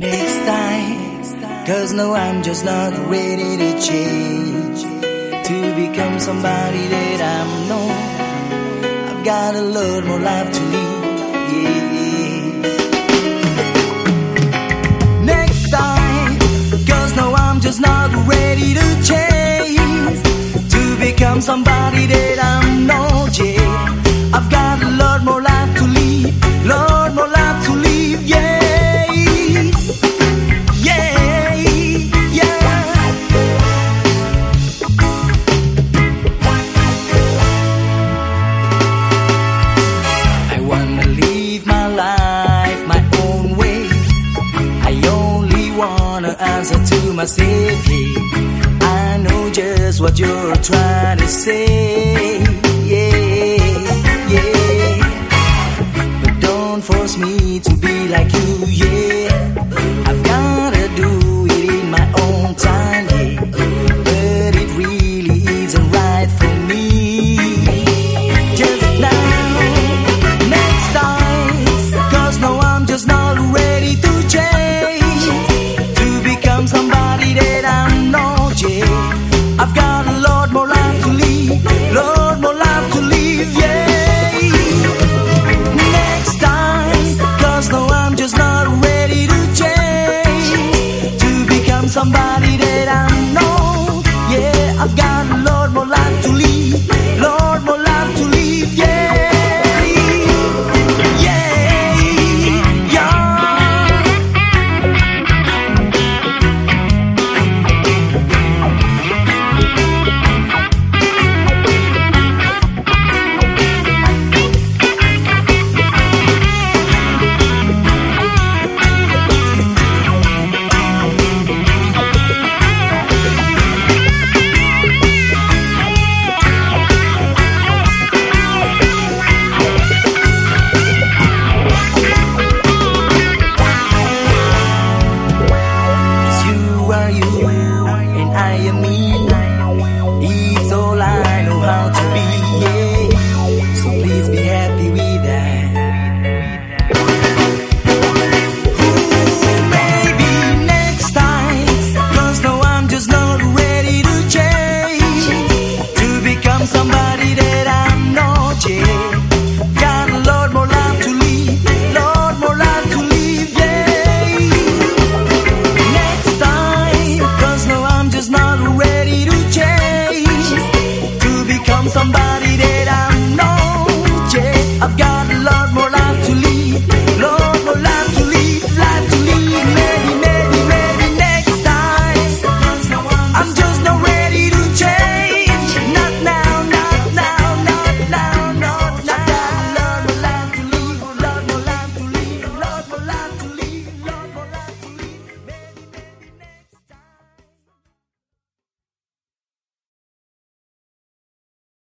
Next time, cause no, I'm just not ready to change. To become somebody that I'm known. I've got a lot more life to live. Next time, cause no, I'm just not ready to change. To become somebody that answer to my safety. I know just what you're trying to say. Yeah, yeah. But don't force me to be like you, yeah. I've gotta do it in my own time. I've got